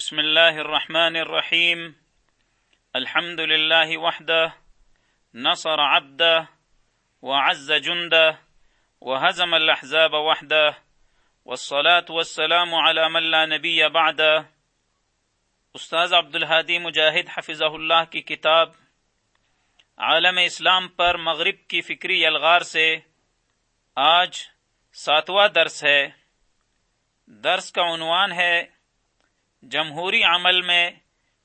بسم الله الرحمن الرحيم الحمد لله وحده نصر عبده وعز جنده وهزم الأحزاب وحده والصلاة والسلام على من لا نبي بعده استاذ عبد مجاہد حفظ اللہ کی کتاب۔ عالم اسلام پر مغرب کی فکری الغار سے آج ساتواں درس ہے۔ درس کا عنوان ہے جمہوری عمل میں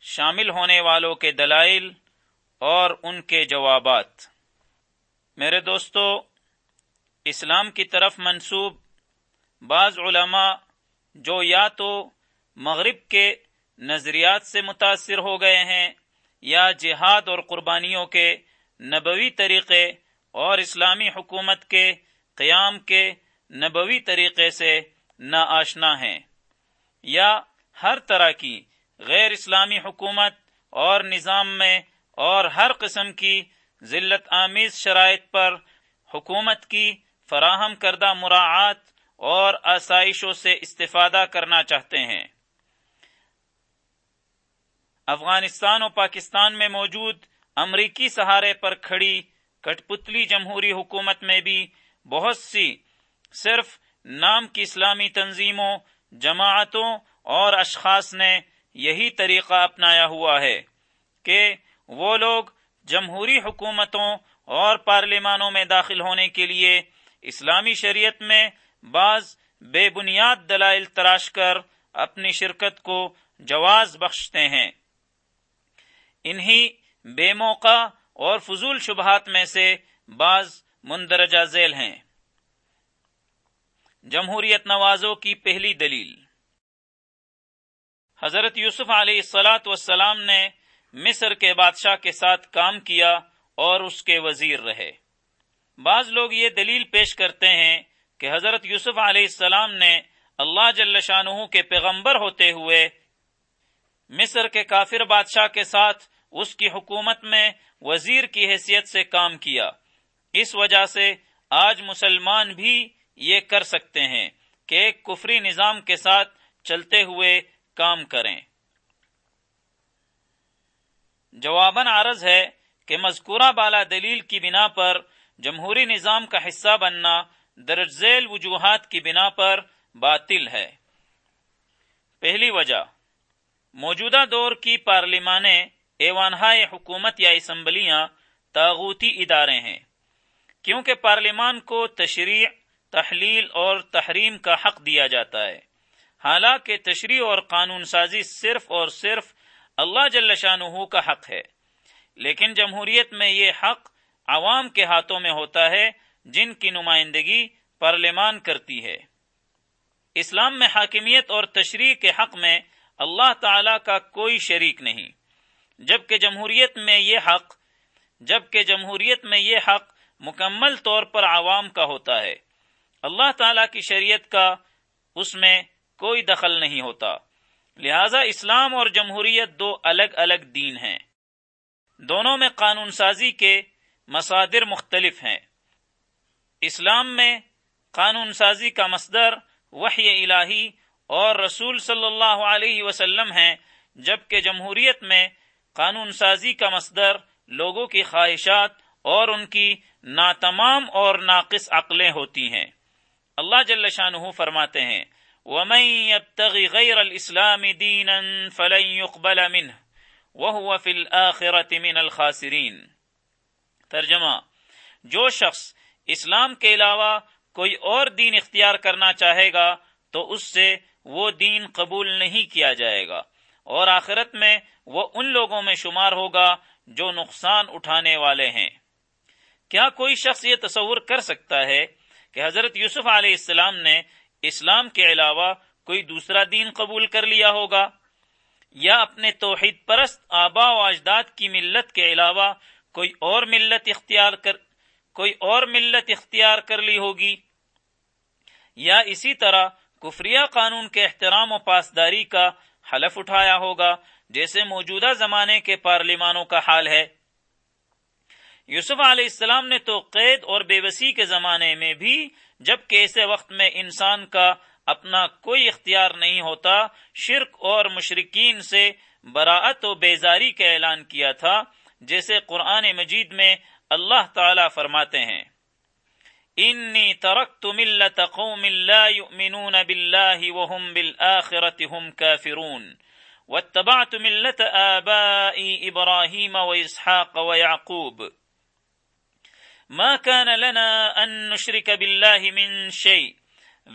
شامل ہونے والوں کے دلائل اور ان کے جوابات۔ میرے دوستو، اسلام کی طرف منسوب بعض علماء جو یا تو مغرب کے نظریات سے متاثر ہو گئے ہیں یا جہاد اور قربانیوں کے نبوی طریقے اور اسلامی حکومت کے قیام کے نبوی طریقے سے نا آشنا ہیں یا ہر طرح کی غیر اسلامی حکومت اور نظام میں اور ہر قسم کی ذلت آمیز شرائط پر حکومت کی فراہم کردہ مراعات اور آسائشوں سے استفادہ کرنا چاہتے ہیں۔ افغانستان و پاکستان میں موجود امریکی سہارے پر کھڑی کٹ پتلی جمہوری حکومت میں بھی بہت سی صرف نام کی اسلامی تنظیموں، جماعتوں اور اشخاص نے یہی طریقہ اپنایا ہوا ہے کہ وہ لوگ جمہوری حکومتوں اور پارلیمانوں میں داخل ہونے کے لیے اسلامی شریعت میں بعض بے بنیاد دلائل تراش کر اپنی شرکت کو جواز بخشتے ہیں۔ انہی بے موقع اور فضول شبہات میں سے بعض مندرجہ ذیل ہیں۔ جمہوریت نوازوں کی پہلی دلیل۔ حضرت یوسف علیہ السلاۃ والسلام نے مصر کے بادشاہ کے ساتھ کام کیا اور اس کے وزیر رہے۔ بعض لوگ یہ دلیل پیش کرتے ہیں کہ حضرت یوسف علیہ السلام نے اللہ جل شاہ کے پیغمبر ہوتے ہوئے مصر کے کافر بادشاہ کے ساتھ اس کی حکومت میں وزیر کی حیثیت سے کام کیا۔ اس وجہ سے آج مسلمان بھی یہ کر سکتے ہیں کہ ایک کفری نظام کے ساتھ چلتے ہوئے کام کریں۔ جواباً عرض ہے کہ مذکورہ بالا دلیل کی بنا پر جمہوری نظام کا حصہ بننا درج ذیل وجوہات کی بنا پر باطل ہے۔ پہلی وجہ، موجودہ دور کی پارلیمانیں، ایوانہائے حکومت یا اسمبلیاں تاغوتی ادارے ہیں۔ کیونکہ پارلیمان کو تشریع، تحلیل اور تحریم کا حق دیا جاتا ہے۔ حالانکہ تشریح اور قانون سازی صرف اور صرف اللہ جل شاہ کا حق ہے۔ لیکن جمہوریت میں یہ حق عوام کے ہاتھوں میں ہوتا ہے، جن کی نمائندگی پارلیمان کرتی ہے۔ اسلام میں حاکمیت اور تشریح کے حق میں اللہ تعالی کا کوئی شریک نہیں۔ جبکہ جمہوریت میں یہ حق، جبکہ جمہوریت میں یہ حق مکمل طور پر عوام کا ہوتا ہے۔ اللہ تعالی کی شریعت کا اس میں کوئی دخل نہیں ہوتا۔ لہذا اسلام اور جمہوریت دو الگ الگ دین ہیں۔ دونوں میں قانون سازی کے مصادر مختلف ہیں۔ اسلام میں قانون سازی کا مصدر وحی الہی اور رسول صلی اللہ علیہ وسلم ہیں، جبکہ جمہوریت میں قانون سازی کا مصدر لوگوں کی خواہشات اور ان کی ناتمام اور ناقص عقلیں ہوتی ہیں۔ اللہ جل شاہ فرماتے ہیں ومن يبتغي غير الاسلام دينا فلن يقبل منه، وهو في الاخره من الخاسرين. ترجمہ، جو شخص اسلام کے علاوہ کوئی اور دین اختیار کرنا چاہے گا، تو اس سے وہ دین قبول نہیں کیا جائے گا، اور آخرت میں وہ ان لوگوں میں شمار ہوگا جو نقصان اٹھانے والے ہیں۔ کیا کوئی شخص یہ تصور کر سکتا ہے کہ حضرت یوسف علیہ السلام نے اسلام کے علاوہ کوئی دوسرا دین قبول کر لیا ہوگا؟ یا اپنے توحید پرست آبا و اجداد کی ملت کے علاوہ کوئی اور ملت اختیار کر کوئی اور ملت اختیار کر لی ہوگی؟ یا اسی طرح کفریہ قانون کے احترام و پاسداری کا حلف اٹھایا ہوگا، جیسے موجودہ زمانے کے پارلیمانوں کا حال ہے؟ یوسف علیہ السلام نے تو قید اور بے وسی کے زمانے میں بھی جبکہ ایسے وقت میں انسان کا اپنا کوئی اختیار نہیں ہوتا، شرک اور مشرقین سے براعت و بیزاری کا اعلان کیا تھا، جیسے قرآن مجید میں اللہ تعالی فرماتے ہیں۔ انی ترکت ملت قوم لا يؤمنون بالله وهم بالآخرة هم كافرون واتبعت ملت آبائي إبراهيم وإسحاق ويعقوب ما كان لنا أن نشرك بالله من شيء.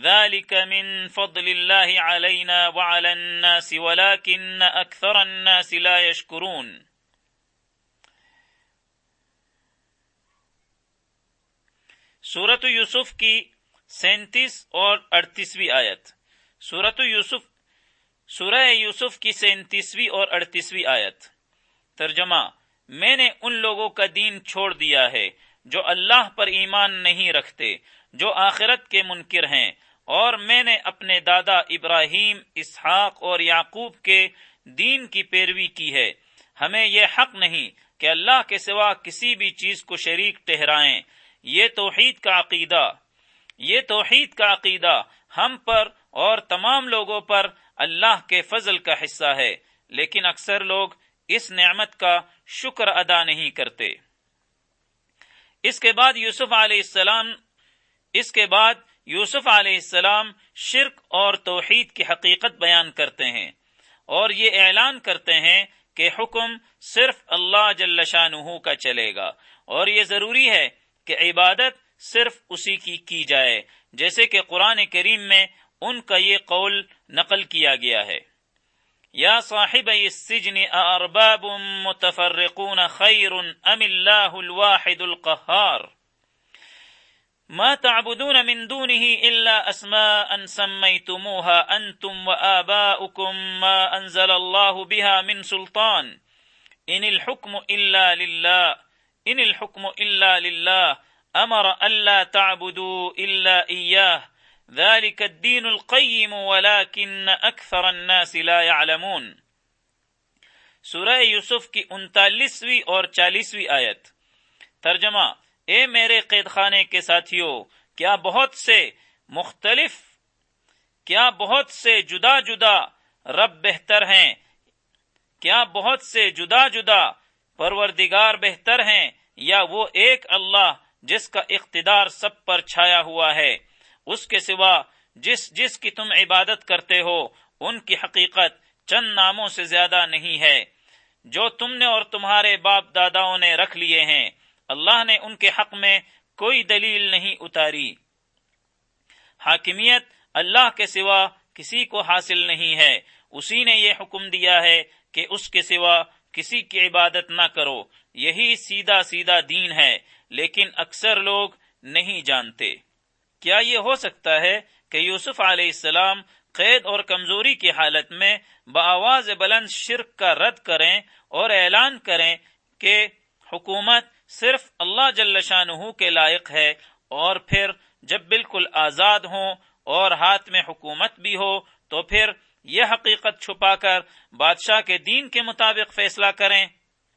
ذلك من فضل الله علينا وعلى الناس، ولكن أكثر الناس لا يشكرون. سورت یوسف کی سینتیس اور اڑتیسویں آیت. سورت یوسف، سورہ یوسف کی سینتیسویں اور اڑتیسویں آیت. ترجمہ، میں نے ان لوگوں کا دین چھوڑ دیا ہے جو اللہ پر ایمان نہیں رکھتے، جو آخرت کے منکر ہیں۔ اور میں نے اپنے دادا ابراہیم، اسحاق اور یعقوب کے دین کی پیروی کی ہے۔ ہمیں یہ حق نہیں کہ اللہ کے سوا کسی بھی چیز کو شریک ٹہرائیں یہ توحید کا عقیدہ، یہ توحید کا عقیدہ ہم پر اور تمام لوگوں پر اللہ کے فضل کا حصہ ہے۔ لیکن اکثر لوگ اس نعمت کا شکر ادا نہیں کرتے۔ اس کے بعد یوسف علیہ السلام، اس کے بعد یوسف علیہ السلام شرک اور توحید کی حقیقت بیان کرتے ہیں اور یہ اعلان کرتے ہیں کہ حکم صرف اللہ جل شاہ کا چلے گا اور یہ ضروری ہے کہ عبادت صرف اسی کی کی جائے، جیسے کہ قرآن کریم میں ان کا یہ قول نقل کیا گیا ہے۔ یا صاحب السجن ارباب متفرقون خیر ام اللہ الواحد القہار ما تعبدون من دونه الا اسماء سميتموها انتم وآباؤكم ما انزل الله بها من سلطان. ان الحكم الا لله ان الحكم الا لله امر الا تعبدوا الا اياه ذلك الدين القيم ولكن اكثر الناس لا يعلمون. سورہ یوسف کی انتالیسویں اور چالیسویں آیت. ترجمہ، اے میرے قید خانے کے ساتھیوں کیا بہت سے مختلف، کیا بہت سے جدا جدا رب بہتر ہیں؟ کیا بہت سے جدا جدا پروردگار بہتر ہیں؟ یا وہ ایک اللہ جس کا اقتدار سب پر چھایا ہوا ہے؟ اس کے سوا جس جس کی تم عبادت کرتے ہو، ان کی حقیقت چند ناموں سے زیادہ نہیں ہے۔ جو تم نے اور تمہارے باپ داداؤں نے رکھ لیے ہیں، اللہ نے ان کے حق میں کوئی دلیل نہیں اتاری۔ حاکمیت اللہ کے سوا کسی کو حاصل نہیں ہے۔ اسی نے یہ حکم دیا ہے کہ اس کے سوا کسی کی عبادت نہ کرو۔ یہی سیدھا سیدھا دین ہے، لیکن اکثر لوگ نہیں جانتے۔ کیا یہ ہو سکتا ہے کہ یوسف علیہ السلام قید اور کمزوری کی حالت میں بآواز بلند شرک کا رد کریں اور اعلان کریں کہ حکومت صرف اللہ جل شاہ کے لائق ہے اور پھر جب بالکل آزاد ہوں اور ہاتھ میں حکومت بھی ہو تو پھر یہ حقیقت چھپا کر بادشاہ کے دین کے مطابق فیصلہ کریں۔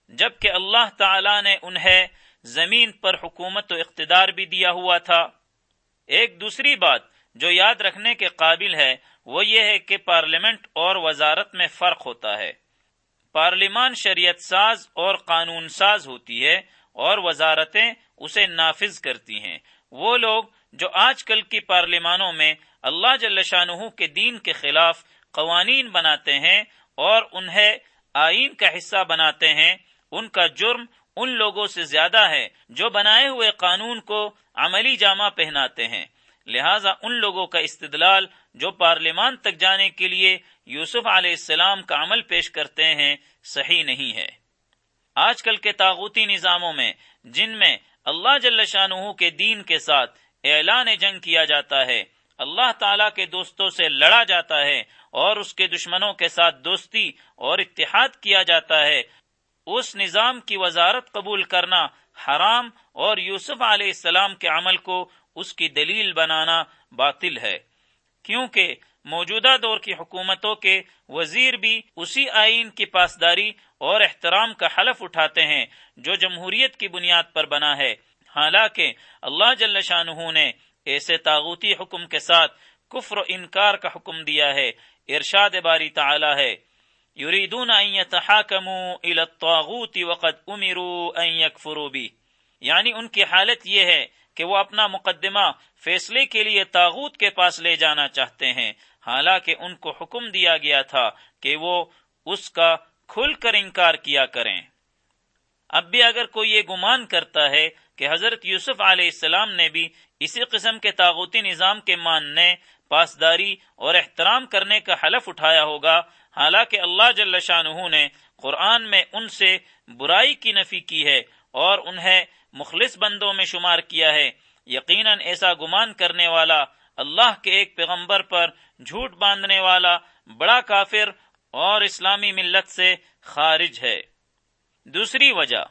جبکہ اللہ تعالی نے انہیں زمین پر حکومت و اقتدار بھی دیا ہوا تھا۔ ایک دوسری بات جو یاد رکھنے کے قابل ہے، وہ یہ ہے کہ پارلیمنٹ اور وزارت میں فرق ہوتا ہے۔ پارلیمان شریعت ساز اور قانون ساز ہوتی ہے اور وزارتیں اسے نافذ کرتی ہیں۔ وہ لوگ جو آج کل کی پارلیمانوں میں اللہ جل شاہ کے دین کے خلاف قوانین بناتے ہیں اور انہیں آئین کا حصہ بناتے ہیں، ان کا جرم ان لوگوں سے زیادہ ہے جو بنائے ہوئے قانون کو عملی جامہ پہناتے ہیں۔ لہذا ان لوگوں کا استدلال جو پارلیمان تک جانے کے لیے یوسف علیہ السلام کا عمل پیش کرتے ہیں، صحیح نہیں ہے۔ آج کل کے تاغوتی نظاموں میں، جن میں اللہ جل شاہ کے دین کے ساتھ اعلان جنگ کیا جاتا ہے، اللہ تعالی کے دوستوں سے لڑا جاتا ہے اور اس کے دشمنوں کے ساتھ دوستی اور اتحاد کیا جاتا ہے، اس نظام کی وزارت قبول کرنا حرام اور یوسف علیہ السلام کے عمل کو اس کی دلیل بنانا باطل ہے، کیونکہ موجودہ دور کی حکومتوں کے وزیر بھی اسی آئین کی پاسداری اور احترام کا حلف اٹھاتے ہیں جو جمہوریت کی بنیاد پر بنا ہے۔ حالانکہ اللہ جل شاہ نے ایسے تاغوتی حکم کے ساتھ کفر و انکار کا حکم دیا ہے، ارشاد باری تعالی ہے۔ یریدون ان يتحاكموا الى الطاغوت وقد امروا ان يكفروا به. یعنی ان کی حالت یہ ہے کہ وہ اپنا مقدمہ فیصلے کے لیے تاغوت کے پاس لے جانا چاہتے ہیں، حالانکہ ان کو حکم دیا گیا تھا کہ وہ اس کا کھل کر انکار کیا کریں۔ اب بھی اگر کوئی یہ گمان کرتا ہے کہ حضرت یوسف علیہ السلام نے بھی اسی قسم کے تاغوتی نظام کے ماننے، پاسداری اور احترام کرنے کا حلف اٹھایا ہوگا حالانکہ اللہ جل شاہ نے قرآن میں ان سے برائی کی نفی کی ہے اور انہیں مخلص بندوں میں شمار کیا ہے۔ یقیناً ایسا گمان کرنے والا، اللہ کے ایک پیغمبر پر جھوٹ باندھنے والا، بڑا کافر اور اسلامی ملت سے خارج ہے۔ دوسری وجہ،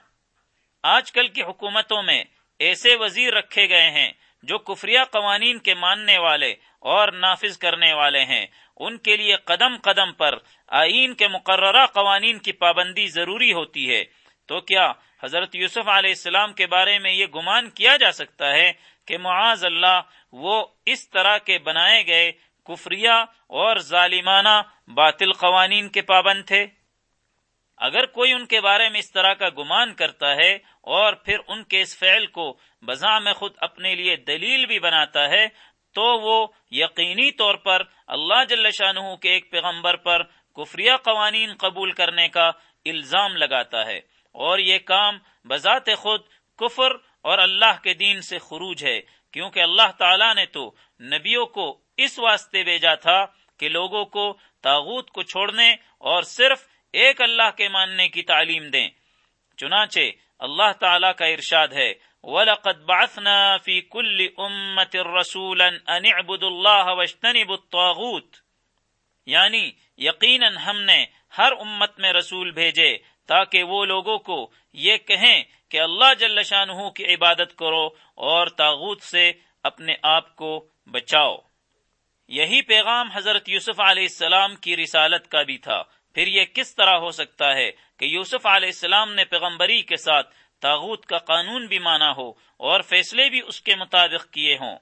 آج کل کی حکومتوں میں ایسے وزیر رکھے گئے ہیں جو کفریہ قوانین کے ماننے والے اور نافذ کرنے والے ہیں۔ ان کے لیے قدم قدم پر آئین کے مقررہ قوانین کی پابندی ضروری ہوتی ہے۔ تو کیا حضرت یوسف علیہ السلام کے بارے میں یہ گمان کیا جا سکتا ہے کہ معاذ اللہ وہ اس طرح کے بنائے گئے کفریہ اور ظالمانہ باطل قوانین کے پابند تھے؟ اگر کوئی ان کے بارے میں اس طرح کا گمان کرتا ہے اور پھر ان کے اس فعل کو بذا میں خود اپنے لیے دلیل بھی بناتا ہے تو وہ یقینی طور پر اللہ جل شاہ کے ایک پیغمبر پر کفریہ قوانین قبول کرنے کا الزام لگاتا ہے اور یہ کام بذات خود کفر اور اللہ کے دین سے خروج ہے، کیونکہ اللہ تعالیٰ نے تو نبیوں کو اس واسطے بھیجا تھا کہ لوگوں کو تاغوت کو چھوڑنے اور صرف ایک اللہ کے ماننے کی تعلیم دیں۔ چنانچہ اللہ تعالی کا ارشاد ہے وَلَقَدْ بَعَثْنَا فِي كُلِّ أُمَّةٍ رَسُولًا أَنِ اعْبُدُ اللَّهَ وَاجْتَنِبُ الطَّاغُوتِ۔ یعنی یقیناً ہم نے ہر امت میں رسول بھیجے تاکہ وہ لوگوں کو یہ کہیں کہ اللہ جل شانہ کی عبادت کرو اور تاغوت سے اپنے آپ کو بچاؤ۔ یہی پیغام حضرت یوسف علیہ السلام کی رسالت کا بھی تھا۔ پھر یہ کس طرح ہو سکتا ہے کہ یوسف علیہ السلام نے پیغمبری کے ساتھ تاغوت کا قانون بھی مانا ہو اور فیصلے بھی اس کے مطابق کیے ہوں۔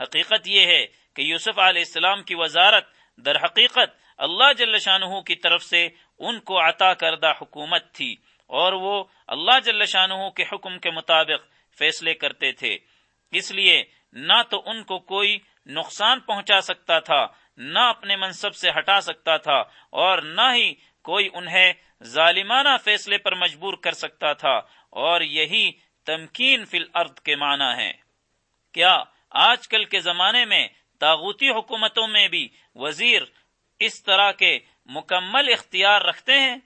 حقیقت یہ ہے کہ یوسف علیہ السلام کی وزارت در حقیقت اللہ جل شاہ کی طرف سے ان کو عطا کردہ حکومت تھی اور وہ اللہ جل شاہ کے حکم کے مطابق فیصلے کرتے تھے۔ اس لیے نہ تو ان کو کوئی نقصان پہنچا سکتا تھا، نہ اپنے منصب سے ہٹا سکتا تھا اور نہ ہی کوئی انہیں ظالمانہ فیصلے پر مجبور کر سکتا تھا اور یہی تمکین فی الارض کے معنی ہے کیا آج کل کے زمانے میں تاغوتی حکومتوں میں بھی وزیر اس طرح کے مکمل اختیار رکھتے ہیں؟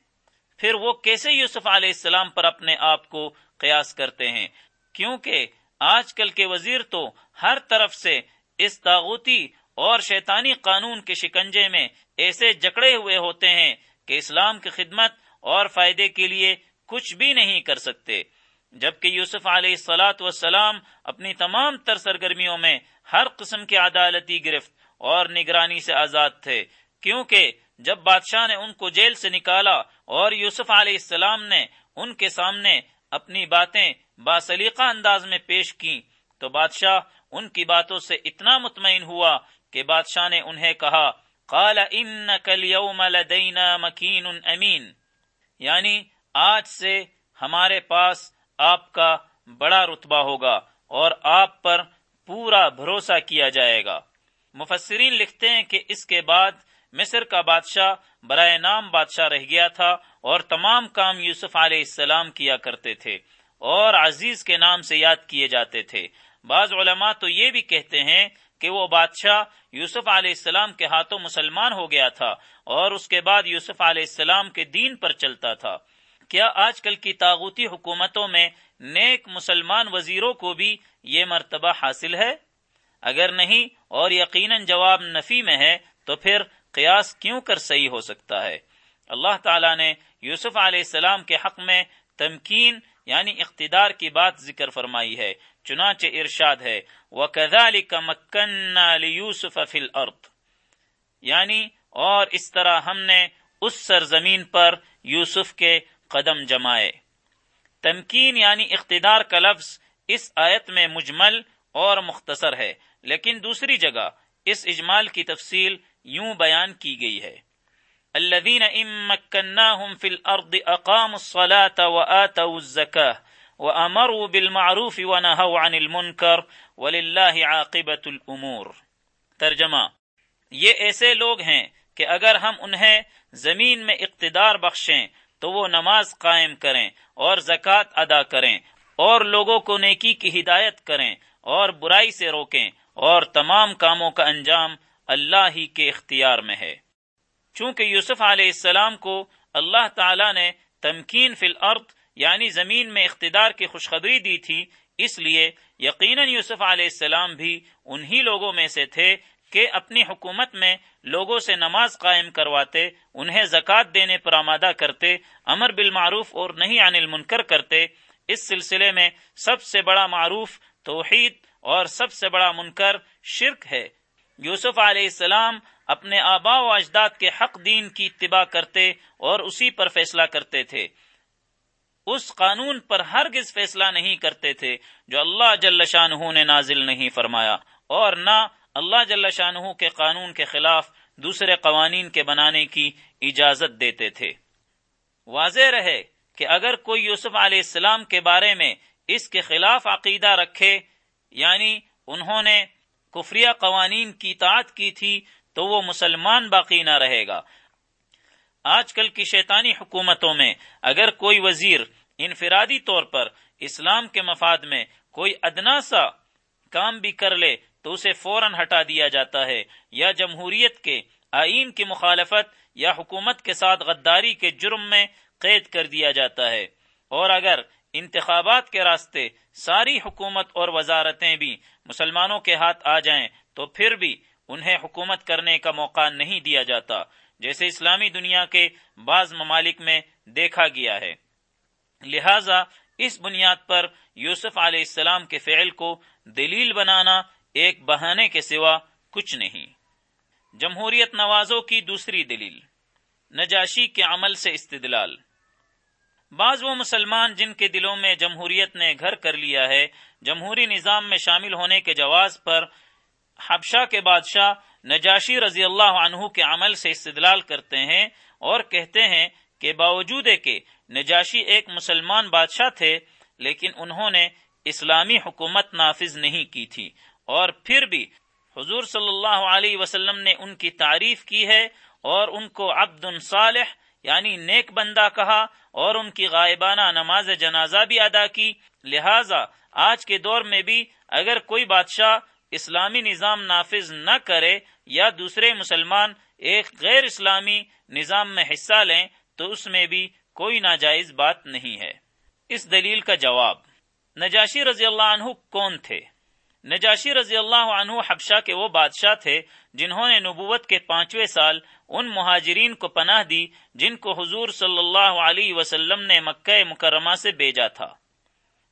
پھر وہ کیسے یوسف علیہ السلام پر اپنے آپ کو قیاس کرتے ہیں؟ کیونکہ آج کل کے وزیر تو ہر طرف سے اس تاغوتی اور شیطانی قانون کے شکنجے میں ایسے جکڑے ہوئے ہوتے ہیں کہ اسلام کی خدمت اور فائدے کے لیے کچھ بھی نہیں کر سکتے۔ جبکہ یوسف علیہ سلاۃ وسلام اپنی تمام تر سرگرمیوں میں ہر قسم کی عدالتی گرفت اور نگرانی سے آزاد تھے، کیونکہ جب بادشاہ نے ان کو جیل سے نکالا اور یوسف علیہ السلام نے ان کے سامنے اپنی باتیں باسلیقہ انداز میں پیش کی تو بادشاہ ان کی باتوں سے اتنا مطمئن ہوا کہ بادشاہ نے انہیں کہا، قال اليوم لدينا مكين امین یعنی آج سے ہمارے پاس آپ کا بڑا رتبہ ہوگا اور آپ پر پورا بھروسہ کیا جائے گا۔ مفسرین لکھتے ہیں کہ اس کے بعد مصر کا بادشاہ برائے نام بادشاہ رہ گیا تھا اور تمام کام یوسف علیہ السلام کیا کرتے تھے اور عزیز کے نام سے یاد کیے جاتے تھے۔ بعض علماء تو یہ بھی کہتے ہیں کہ وہ بادشاہ یوسف علیہ السلام کے ہاتھوں مسلمان ہو گیا تھا اور اس کے بعد یوسف علیہ السلام کے دین پر چلتا تھا۔ کیا آج کل کی تاغوتی حکومتوں میں نیک مسلمان وزیروں کو بھی یہ مرتبہ حاصل ہے؟ اگر نہیں اور یقیناً جواب نفی میں ہے، تو پھر قیاس کیوں کر صحیح ہو سکتا ہے؟ اللہ تعالیٰ نے یوسف علیہ السلام کے حق میں تمکین یعنی اقتدار کی بات ذکر فرمائی ہے۔ چنانچہ ارشاد ہے، وَكَذَلِكَ مَكَّنَّا لِيُوسُفَ فِي الْأَرْضِ۔ یعنی اور اس طرح ہم نے اس سرزمین پر یوسف کے قدم جمائے۔ تمکین یعنی اقتدار کا لفظ اس آیت میں مجمل اور مختصر ہے، لیکن دوسری جگہ اس اجمال کی تفصیل یوں بیان کی گئی ہے۔ الذين ان مكناهم في الارض اقاموا الصلاه واتوا الزكاه وامروا بالمعروف ونهوا عن المنكر ولله عاقبه الامور۔ ترجمہ، یہ ایسے لوگ ہیں کہ اگر ہم انہیں زمین میں اقتدار بخشیں تو وہ نماز قائم کریں اور زکوٰۃ ادا کریں اور لوگوں کو نیکی کی ہدایت کریں اور برائی سے روکیں اور تمام کاموں کا انجام اللہ ہی کے اختیار میں ہے۔ چونکہ یوسف علیہ السلام کو اللہ تعالی نے تمکین فی الارض یعنی زمین میں اقتدار کی خوشخبری دی تھی، اس لیے یقیناً یوسف علیہ السلام بھی انہی لوگوں میں سے تھے کہ اپنی حکومت میں لوگوں سے نماز قائم کرواتے، انہیں زکوٰۃ دینے پر آمادہ کرتے، امر بالمعروف اور نہیں عن المنکر کرتے۔ اس سلسلے میں سب سے بڑا معروف توحید اور سب سے بڑا منکر شرک ہے۔ یوسف علیہ السلام اپنے آبا و اجداد کے حق دین کی اتباع کرتے اور اسی پر فیصلہ کرتے تھے۔ اس قانون پر ہرگز فیصلہ نہیں کرتے تھے جو اللہ جل شاہ نے نازل نہیں فرمایا اور نہ اللہ جل شاہ کے قانون کے خلاف دوسرے قوانین کے بنانے کی اجازت دیتے تھے۔ واضح رہے کہ اگر کوئی یوسف علیہ السلام کے بارے میں اس کے خلاف عقیدہ رکھے یعنی انہوں نے کفریہ قوانین کی اطاعت کی تھی، تو وہ مسلمان باقی نہ رہے گا۔ آج کل کی شیطانی حکومتوں میں اگر کوئی وزیر انفرادی طور پر اسلام کے مفاد میں کوئی ادنا سا کام بھی کر لے تو اسے فوراً ہٹا دیا جاتا ہے، یا جمہوریت کے آئین کی مخالفت یا حکومت کے ساتھ غداری کے جرم میں قید کر دیا جاتا ہے۔ اور اگر انتخابات کے راستے ساری حکومت اور وزارتیں بھی مسلمانوں کے ہاتھ آ جائیں تو پھر بھی انہیں حکومت کرنے کا موقع نہیں دیا جاتا۔ جیسے اسلامی دنیا کے بعض ممالک میں دیکھا گیا ہے۔ لہذا اس بنیاد پر یوسف علیہ السلام کے فعل کو دلیل بنانا ایک بہانے کے سوا کچھ نہیں۔ جمہوریت نوازوں کی دوسری دلیل، نجاشی کے عمل سے استدلال۔ بعض وہ مسلمان جن کے دلوں میں جمہوریت نے گھر کر لیا ہے، جمہوری نظام میں شامل ہونے کے جواز پر حبشہ کے بادشاہ نجاشی رضی اللہ عنہ کے عمل سے استدلال کرتے ہیں اور کہتے ہیں کہ باوجود کہ نجاشی ایک مسلمان بادشاہ تھے، لیکن انہوں نے اسلامی حکومت نافذ نہیں کی تھی۔ اور پھر بھی حضور صلی اللہ علیہ وسلم نے ان کی تعریف کی ہے اور ان کو عبد صالح یعنی نیک بندہ کہا اور ان کی غائبانہ نماز جنازہ بھی ادا کی۔ لہذا آج کے دور میں بھی اگر کوئی بادشاہ اسلامی نظام نافذ نہ کرے یا دوسرے مسلمان ایک غیر اسلامی نظام میں حصہ لیں، تو اس میں بھی کوئی ناجائز بات نہیں ہے۔ اس دلیل کا جواب، نجاشی رضی اللہ عنہ کون تھے؟ نجاشی رضی اللہ عنہ حبشہ کے وہ بادشاہ تھے جنہوں نے نبوت کے پانچویں سال ان مہاجرین کو پناہ دی جن کو حضور صلی اللہ علیہ وسلم نے مکہ مکرمہ سے بھیجا تھا۔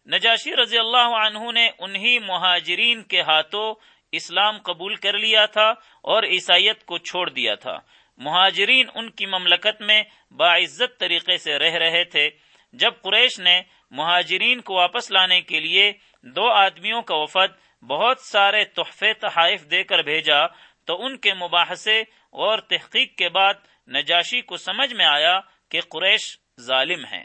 نجاشی رضی اللہ عنہ نے انہی مہاجرین کے ہاتھوں اسلام قبول کر لیا تھا اور عیسائیت کو چھوڑ دیا تھا۔ مہاجرین ان کی مملکت میں باعزت طریقے سے رہ رہے تھے۔ جب قریش نے مہاجرین کو واپس لانے کے لیے دو آدمیوں کا وفد بہت سارے تحفے تحائف دے کر بھیجا، تو ان کے مباحثے اور تحقیق کے بعد نجاشی کو سمجھ میں آیا کہ قریش ظالم ہیں۔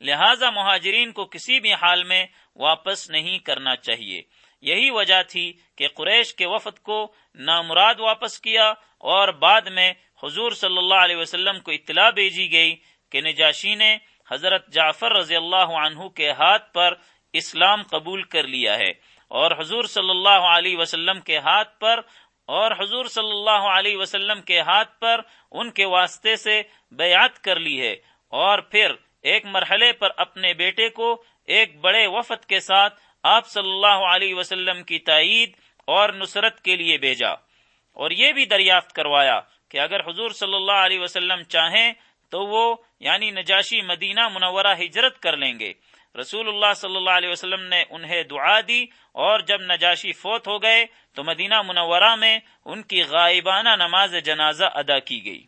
لہذا مہاجرین کو کسی بھی حال میں واپس نہیں کرنا چاہیے۔ یہی وجہ تھی کہ قریش کے وفد کو نامراد واپس کیا اور بعد میں حضور صلی اللہ علیہ وسلم کو اطلاع بھیجی گئی کہ نجاشی نے حضرت جعفر رضی اللہ عنہ کے ہاتھ پر اسلام قبول کر لیا ہے اور حضور صلی اللہ علیہ وسلم کے ہاتھ پر اور حضور صلی اللہ علیہ وسلم کے ہاتھ پر ان کے واسطے سے بیعت کر لی ہے اور پھر ایک مرحلے پر اپنے بیٹے کو ایک بڑے وفد کے ساتھ آپ صلی اللہ علیہ وسلم کی تائید اور نصرت کے لیے بھیجا اور یہ بھی دریافت کروایا کہ اگر حضور صلی اللہ علیہ وسلم چاہیں تو وہ یعنی نجاشی مدینہ منورہ ہجرت کر لیں گے۔ رسول اللہ صلی اللہ علیہ وسلم نے انہیں دعا دی اور جب نجاشی فوت ہو گئے تو مدینہ منورہ میں ان کی غائبانہ نماز جنازہ ادا کی گئی۔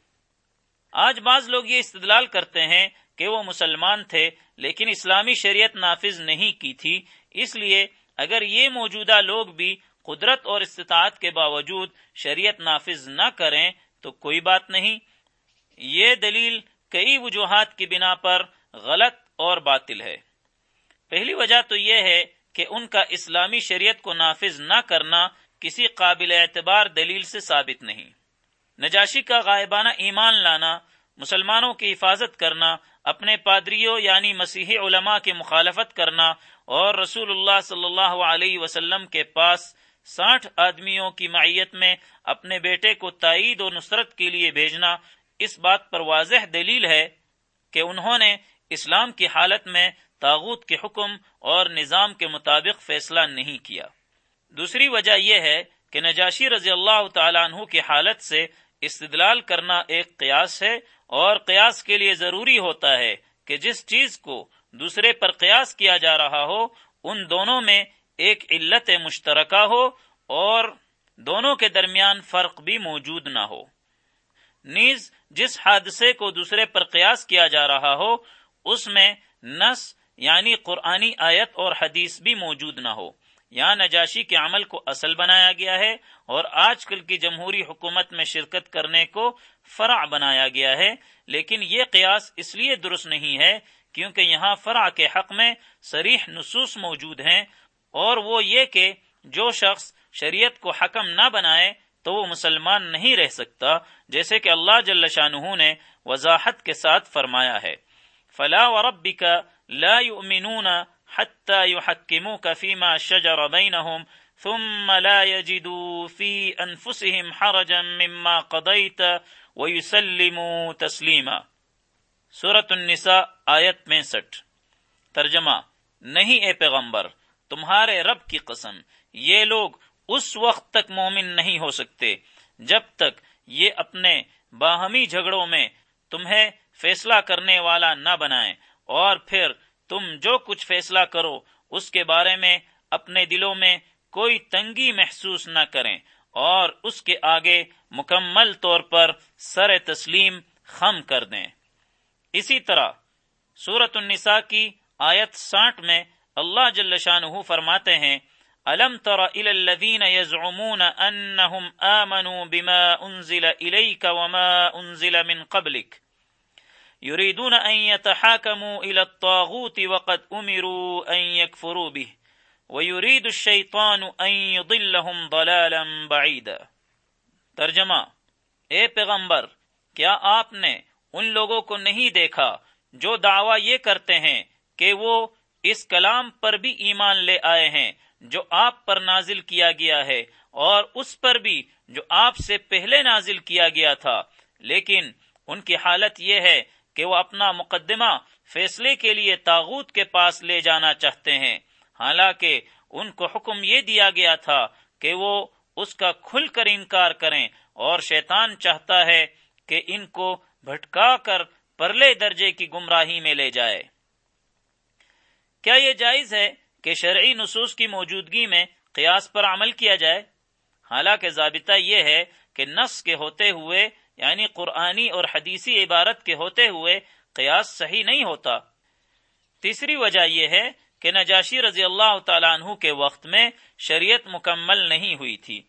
آج بعض لوگ یہ استدلال کرتے ہیں کہ وہ مسلمان تھے، لیکن اسلامی شریعت نافذ نہیں کی تھی۔ اس لیے اگر یہ موجودہ لوگ بھی قدرت اور استطاعت کے باوجود شریعت نافذ نہ کریں، تو کوئی بات نہیں۔ یہ دلیل کئی وجوہات کی بنا پر غلط اور باطل ہے۔ پہلی وجہ تو یہ ہے کہ ان کا اسلامی شریعت کو نافذ نہ کرنا کسی قابل اعتبار دلیل سے ثابت نہیں۔ نجاشی کا غائبانہ ایمان لانا، مسلمانوں کی حفاظت کرنا اپنے پادریوں یعنی مسیحی علماء کی مخالفت کرنا اور رسول اللہ صلی اللہ علیہ وسلم کے پاس ساٹھ آدمیوں کی معیت میں اپنے بیٹے کو تائید و نصرت کے لیے بھیجنا اس بات پر واضح دلیل ہے کہ انہوں نے اسلام کی حالت میں تاغوت کے حکم اور نظام کے مطابق فیصلہ نہیں کیا۔ دوسری وجہ یہ ہے کہ نجاشی رضی اللہ تعالیٰ عنہ کی حالت سے استدلال کرنا ایک قیاس ہے اور قیاس کے لیے ضروری ہوتا ہے کہ جس چیز کو دوسرے پر قیاس کیا جا رہا ہو، ان دونوں میں ایک علت مشترکہ ہو اور دونوں کے درمیان فرق بھی موجود نہ ہو۔ نیز، جس حادثے کو دوسرے پر قیاس کیا جا رہا ہو، اس میں نس یعنی قرآنی آیت اور حدیث بھی موجود نہ ہو۔ یہاں نجاشی کے عمل کو اصل بنایا گیا ہے اور آج کل کی جمہوری حکومت میں شرکت کرنے کو فرع بنایا گیا ہے، لیکن یہ قیاس اس لیے درست نہیں ہے کیونکہ یہاں فرع کے حق میں سریح نصوص موجود ہیں اور وہ یہ کہ جو شخص شریعت کو حکم نہ بنائے تو وہ مسلمان نہیں رہ سکتا، جیسے کہ اللہ جل شاہ نے وضاحت کے ساتھ فرمایا ہے۔ فلا وربك لا يؤمنون حتى يحكموك فيما شجر بينهم ثم لا يجدوا في انفسهم حرجا مما قضيت ويسلموا تسليما. سورة النساء آیت 65 ترجمہ، نہیں اے پیغمبر، تمہارے رب کی قسم، یہ لوگ اس وقت تک مومن نہیں ہو سکتے جب تک یہ اپنے باہمی جھگڑوں میں تمہیں فیصلہ کرنے والا نہ بنائیں اور پھر تم جو کچھ فیصلہ کرو، اس کے بارے میں اپنے دلوں میں کوئی تنگی محسوس نہ کریں، اور اس کے آگے مکمل طور پر سر تسلیم خم کر دیں۔ اسی طرح سورت النساء کی آیت ساٹھ میں اللہ جل شانہ فرماتے ہیں، الم تر الى الذين يزعمون انهم امنوا بما انزل اليك وما انزل من قبلك يريدون أن يتحاكموا إلى الطاغوت وقد أمروا أن يكفروا به. ويريد الشيطان أن يضلهم ضلالا بعيدا. ترجمہ، اے پیغمبر، کیا آپ نے ان لوگوں کو نہیں دیکھا جو دعویٰ یہ کرتے ہیں کہ وہ اس کلام پر بھی ایمان لے آئے ہیں جو آپ پر نازل کیا گیا ہے اور اس پر بھی جو آپ سے پہلے نازل کیا گیا تھا؟ لیکن ان کی حالت یہ ہے کہ وہ اپنا مقدمہ فیصلے کے لیے تاغوت کے پاس لے جانا چاہتے ہیں۔ حالانکہ ان کو حکم یہ دیا گیا تھا کہ وہ اس کا کھل کر انکار کریں اور شیطان چاہتا ہے کہ ان کو بھٹکا کر پرلے درجے کی گمراہی میں لے جائے۔ کیا یہ جائز ہے کہ شرعی نصوص کی موجودگی میں قیاس پر عمل کیا جائے؟ حالانکہ ضابطہ یہ ہے کہ نس کے ہوتے ہوئے یعنی قرآنی اور حدیثی عبارت کے ہوتے ہوئے قیاس صحیح نہیں ہوتا۔ تیسری وجہ یہ ہے کہ نجاشی رضی اللہ تعالیٰ عنہ کے وقت میں شریعت مکمل نہیں ہوئی تھی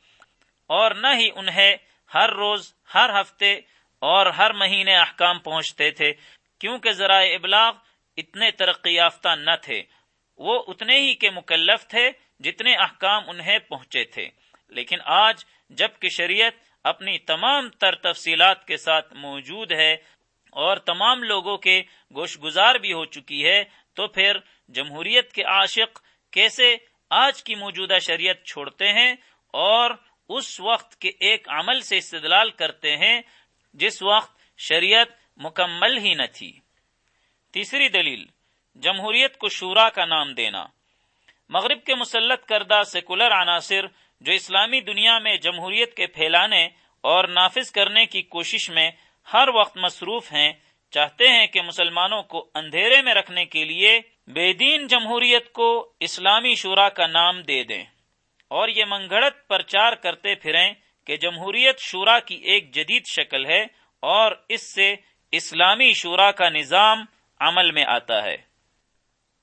اور نہ ہی انہیں ہر روز، ہر ہفتے اور ہر مہینے احکام پہنچتے تھے، کیونکہ ذرائع ابلاغ اتنے ترقی یافتہ نہ تھے۔ وہ اتنے ہی کے مکلف تھے جتنے احکام انہیں پہنچے تھے۔ لیکن آج جبکہ شریعت اپنی تمام تر تفصیلات کے ساتھ موجود ہے اور تمام لوگوں کے گوش گزار بھی ہو چکی ہے، تو پھر جمہوریت کے عاشق کیسے آج کی موجودہ شریعت چھوڑتے ہیں اور اس وقت کے ایک عمل سے استدلال کرتے ہیں جس وقت شریعت مکمل ہی نہ تھی۔ تیسری دلیل، جمہوریت کو شورا کا نام دینا۔ مغرب کے مسلط کردہ سیکولر عناصر جو اسلامی دنیا میں جمہوریت کے پھیلانے اور نافذ کرنے کی کوشش میں ہر وقت مصروف ہیں، چاہتے ہیں کہ مسلمانوں کو اندھیرے میں رکھنے کے لیے بے دین جمہوریت کو اسلامی شورا کا نام دے دیں۔ اور یہ منگڑت پرچار کرتے پھریں کہ جمہوریت شورا کی ایک جدید شکل ہے اور اس سے اسلامی شورا کا نظام عمل میں آتا ہے۔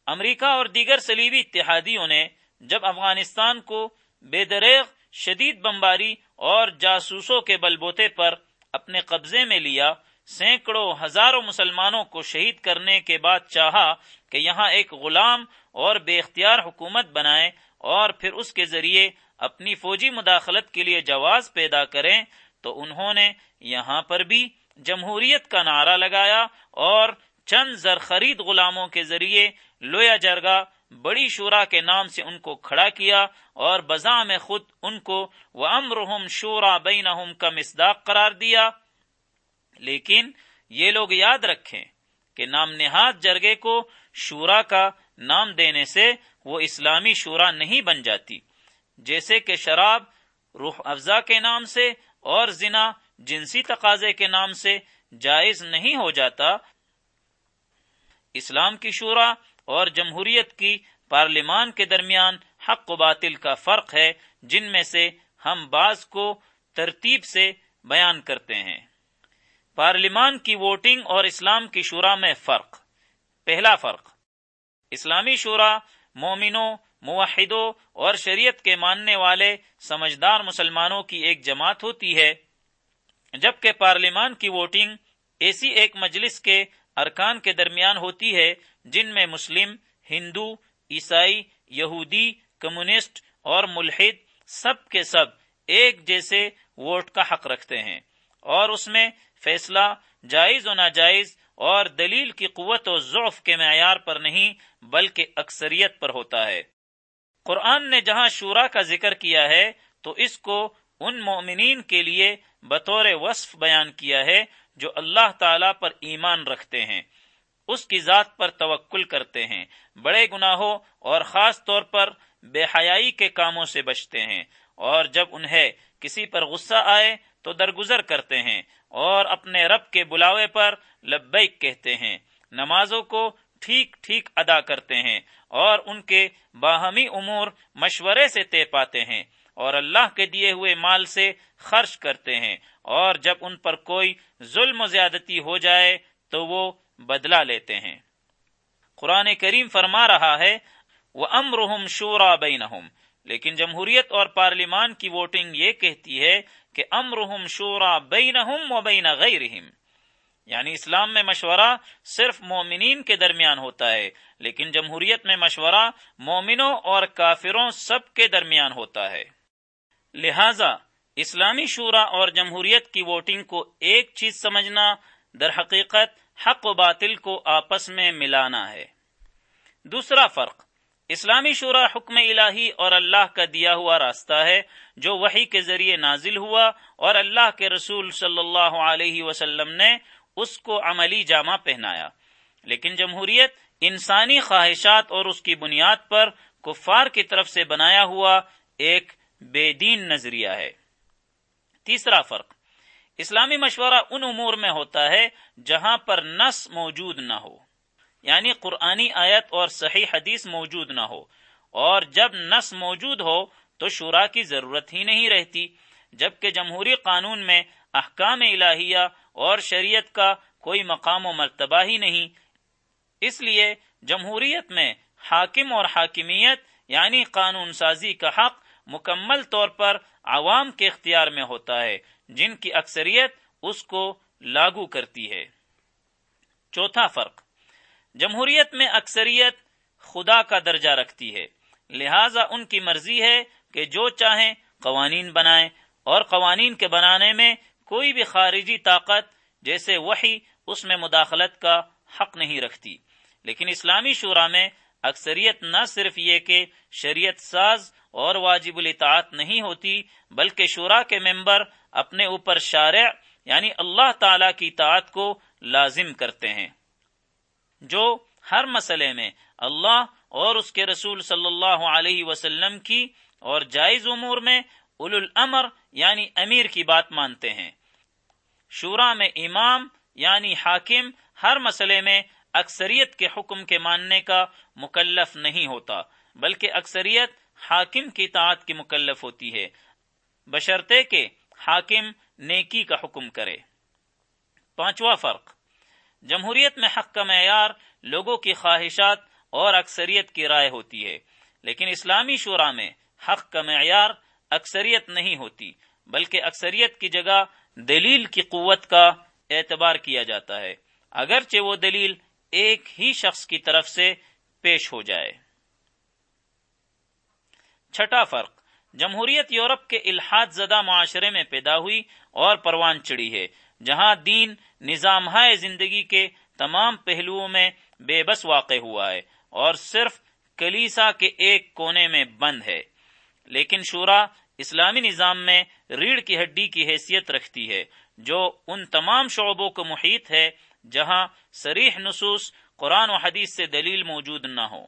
امریکہ اور دیگر سلیبی اتحادیوں نے جب افغانستان کو بے دریغ شدید بمباری اور جاسوسوں کے بلبوتے پر اپنے قبضے میں لیا، سینکڑوں، ہزاروں مسلمانوں کو شہید کرنے کے بعد چاہا کہ یہاں ایک غلام اور بے اختیار حکومت بنائے اور پھر اس کے ذریعے اپنی فوجی مداخلت کے لیے جواز پیدا کریں، تو انہوں نے یہاں پر بھی جمہوریت کا نعرہ لگایا اور چند زر خرید غلاموں کے ذریعے لویا جرگا بڑی شورا کے نام سے ان کو کھڑا کیا اور بزا میں خود ان کو وہ امرحم شورا بین کا مصداق قرار دیا۔ لیکن یہ لوگ یاد رکھیں کہ نام نہاد جرگے کو شورا کا نام دینے سے وہ اسلامی شورا نہیں بن جاتی، جیسے کہ شراب روح افزا کے نام سے اور زنا جنسی تقاضے کے نام سے جائز نہیں ہو جاتا۔ اسلام کی شورا اور جمہوریت کی پارلیمان کے درمیان حق و باطل کا فرق ہے، جن میں سے ہم بعض کو ترتیب سے بیان کرتے ہیں۔ پارلیمان کی ووٹنگ اور اسلام کی شورا میں فرق۔ پہلا فرق، اسلامی شورا مومنوں معاہدوں اور شریعت کے ماننے والے سمجھدار مسلمانوں کی ایک جماعت ہوتی ہے، جبکہ پارلیمان کی ووٹنگ ایسی ایک مجلس کے ارکان کے درمیان ہوتی ہے، جن میں مسلم، ہندو، عیسائی، یہودی کمیونسٹ اور ملحد سب کے سب ایک جیسے ووٹ کا حق رکھتے ہیں۔ اور اس میں فیصلہ جائز و ناجائز اور دلیل کی قوت و ضعف کے معیار پر نہیں، بلکہ اکثریت پر ہوتا ہے۔ قرآن نے جہاں شورا کا ذکر کیا ہے، تو اس کو ان مومنین کے لیے بطور وصف بیان کیا ہے جو اللہ تعالی پر ایمان رکھتے ہیں، اس کی ذات پر توکل کرتے ہیں۔ بڑے گناہوں اور خاص طور پر بے حیائی کے کاموں سے بچتے ہیں۔ اور جب انہیں کسی پر غصہ آئے تو درگزر کرتے ہیں اور اپنے رب کے بلاوے پر لبیک کہتے ہیں۔ نمازوں کو ٹھیک ٹھیک ادا کرتے ہیں اور ان کے باہمی امور مشورے سے طے پاتے ہیں۔ اور اللہ کے دیے ہوئے مال سے خرچ کرتے ہیں اور جب ان پر کوئی ظلم و زیادتی ہو جائے تو وہ بدلا لیتے ہیں۔ قرآن کریم فرما رہا ہے وہ امرحم شورا بین لیکن جمہوریت اور پارلیمان کی ووٹنگ یہ کہتی ہے کہ امرحم شورا بین و بین غیر یعنی اسلام میں مشورہ صرف مومنین کے درمیان ہوتا ہے، لیکن جمہوریت میں مشورہ مومنوں اور کافروں سب کے درمیان ہوتا ہے۔ لہذا اسلامی شورا اور جمہوریت کی ووٹنگ کو ایک چیز سمجھنا در حقیقت حق و باطل کو آپس میں ملانا ہے۔ دوسرا فرق، اسلامی شورا حکم الہی اور اللہ کا دیا ہوا راستہ ہے جو وہی کے ذریعے نازل ہوا اور اللہ کے رسول صلی اللہ علیہ وسلم نے اس کو عملی جامہ پہنایا۔ لیکن جمہوریت انسانی خواہشات اور اس کی بنیاد پر کفار کی طرف سے بنایا ہوا ایک بے دین نظریہ ہے۔ تیسرا فرق، اسلامی مشورہ ان امور میں ہوتا ہے جہاں پر نس موجود نہ ہو یعنی قرآنی آیت اور صحیح حدیث موجود نہ ہو۔ اور جب نس موجود ہو تو شورا کی ضرورت ہی نہیں رہتی، جبکہ جمہوری قانون میں احکام الہیہ اور شریعت کا کوئی مقام و مرتبہ ہی نہیں۔ اس لیے جمہوریت میں حاکم اور حاکمیت یعنی قانون سازی کا حق مکمل طور پر عوام کے اختیار میں ہوتا ہے، جن کی اکثریت اس کو لاگو کرتی ہے۔ چوتھا فرق، جمہوریت میں اکثریت خدا کا درجہ رکھتی ہے۔ لہذا ان کی مرضی ہے کہ جو چاہیں قوانین بنائیں اور قوانین کے بنانے میں کوئی بھی خارجی طاقت، جیسے وہی اس میں مداخلت کا حق نہیں رکھتی۔ لیکن اسلامی شورا میں اکثریت نہ صرف یہ کہ شریعت ساز اور واجب الاطاعت نہیں ہوتی، بلکہ شورا کے ممبر اپنے اوپر شارع یعنی اللہ تعالی کی اطاعت کو لازم کرتے ہیں۔ جو ہر مسئلے میں اللہ اور اس کے رسول صلی اللہ علیہ وسلم کی اور جائز امور میں اول الامر یعنی امیر کی بات مانتے ہیں۔ شورا میں امام یعنی حاکم، ہر مسئلے میں اکثریت کے حکم کے ماننے کا مکلف نہیں ہوتا، بلکہ اکثریت حاکم کی اطاعت کی مکلف ہوتی ہے۔ بشرطے کہ حاکم نیکی کا حکم کرے۔ پانچواں فرق، جمہوریت میں حق کا معیار لوگوں کی خواہشات اور اکثریت کی رائے ہوتی ہے، لیکن اسلامی شعرا میں حق کا معیار اکثریت نہیں ہوتی، بلکہ اکثریت کی جگہ دلیل کی قوت کا اعتبار کیا جاتا ہے۔ اگرچہ وہ دلیل ایک ہی شخص کی طرف سے پیش ہو جائے۔ چھٹا فرق، جمہوریت یورپ کے الحاد زدہ معاشرے میں پیدا ہوئی اور پروان چڑھی ہے، جہاں دین، نظام زندگی کے تمام پہلوؤں میں بے بس واقع ہوا ہے اور صرف کلیسا کے ایک کونے میں بند ہے۔ لیکن شورا اسلامی نظام میں ریڑھ کی ہڈی کی حیثیت رکھتی ہے، جو ان تمام شعبوں کو محیط ہے جہاں سریح نصوص قرآن و حدیث سے دلیل موجود نہ ہو۔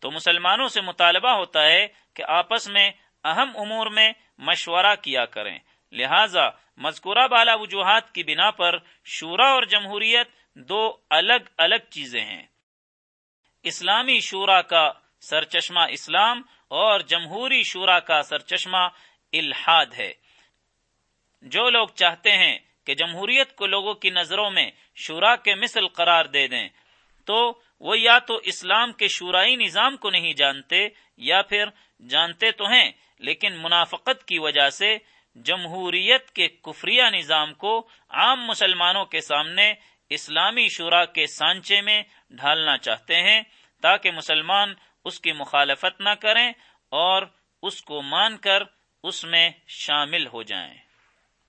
تو مسلمانوں سے مطالبہ ہوتا ہے کہ آپس میں اہم امور میں مشورہ کیا کریں۔ لہذا مذکورہ بالا وجوہات کی بنا پر شورا اور جمہوریت دو الگ الگ چیزیں ہیں۔ اسلامی شورا کا سرچشمہ اسلام اور جمہوری شورا کا سرچشمہ الحاد ہے۔ جو لوگ چاہتے ہیں کہ جمہوریت کو لوگوں کی نظروں میں شورا کے مثل قرار دے دیں۔ تو وہ یا تو اسلام کے شورائی نظام کو نہیں جانتے یا پھر جانتے تو ہیں، لیکن منافقت کی وجہ سے جمہوریت کے کفریہ نظام کو عام مسلمانوں کے سامنے اسلامی شورا کے سانچے میں ڈھالنا چاہتے ہیں تاکہ مسلمان اس کی مخالفت نہ کریں اور اس کو مان کر اس میں شامل ہو جائیں۔